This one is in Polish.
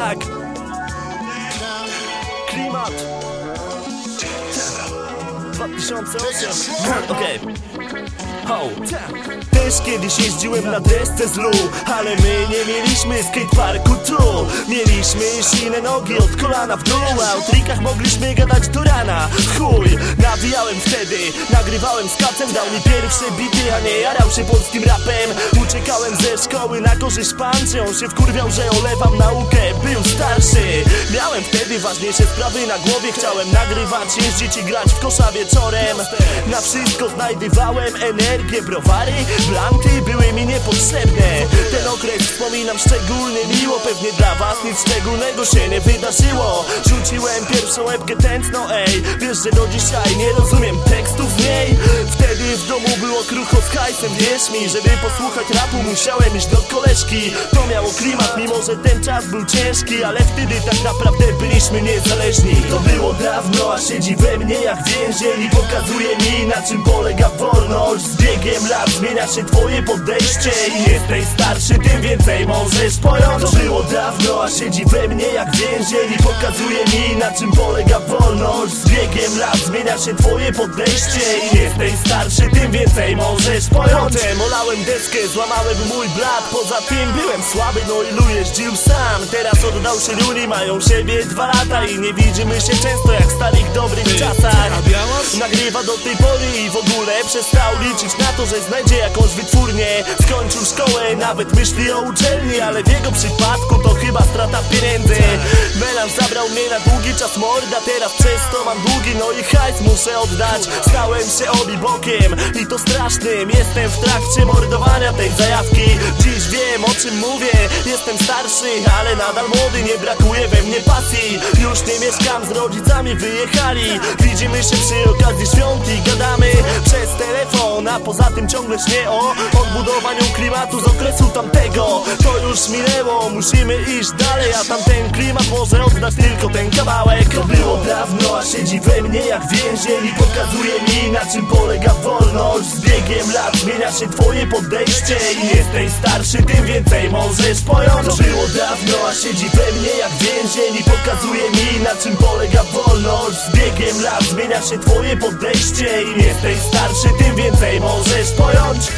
tak. Klimat. 2008 Okej. Ho. Też kiedyś jeździłem na desce z Lu Ale my nie mieliśmy skateparku tu. Mieliśmy silne nogi od kolana w dół A o trikach mogliśmy gadać do rana. Chuj, nawijałem wtedy Nagrywałem z kacem, dał mi pierwsze bity A nie jarał się polskim rapem. Uciekałem ze szkoły na korzyść panczy On się wkurwiał, że olewam naukę Był starszy. Miałem wtedy ważniejsze sprawy na głowie Chciałem nagrywać, jeździć i grać w kosza wieczorem. Na wszystko znajdywałem energię Browary, blanty były mi niepotrzebne. Ten okres wspominam szczególnie miło Pewnie dla was. Nic szczególnego się nie wydarzyło. Rzuciłem pierwszą epkę tętno, ej. Wiesz, że do dzisiaj nie rozumiem tekstów w niej Wtedy w domu było krucho z hajsem. Wierz mi, żeby posłuchać rapu musiałem iść do koleżki. To miało klimat, mimo że ten czas był ciężki Ale wtedy tak naprawdę byliśmy niezależni. To było dawno, siedzi we mnie jak więzień I pokazuje mi na czym polega wolność. Z biegiem lat zmienia się twoje podejście I jesteś starszy, tym więcej możesz pojąć. To było dawno, a siedzi we mnie jak więzień I pokazuje mi na czym polega wolność. Z biegiem lat zmienia się twoje podejście I jesteś starszy, tym więcej możesz pojąć. Potem olałem deskę, złamałem mój blat. Poza tym byłem słaby, no i Lu jeździł sam. Teraz oddał się Luni, mają siebie dwa lata I nie widzimy się często jak w starych dobrych czasach. Nagrywa do tej pory i w ogóle przestał liczyć na to, że znajdzie jakąś wytwórnię. Skończył szkołę, nawet myśli o uczelni Ale w jego przypadku to chyba strata pieniędzy. Melan zabrał mnie na długi czas morda Teraz przez to mam długi, no i hajs muszę oddać. Stałem się obibokiem i to strasznym. Jestem w trakcie mordowania tej zajawki czym mówię. Jestem starszy, ale nadal młody Nie brakuje we mnie pasji. Już nie mieszkam z rodzicami, wyjechali. Widzimy się przy okazji świąt i gadamy przez telefon poza tym ciągle śnie o odbudowaniu klimatu z okresu tamtego. To już minęło, musimy iść dalej A tamten klimat może oddać tylko ten kawałek. To było dawno, a siedzi we mnie jak więzień I pokazuje mi na czym polega wolność. Z biegiem lat zmienia się twoje podejście I jesteś starszy, tym więcej możesz pojąć. To było dawno, a siedzi we mnie jak więzień I pokazuje mi na czym polega wolność Z biegiem lat zmienia się twoje podejście. Im jesteś starszy, tym więcej możesz pojąć